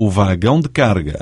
o vagão de carga.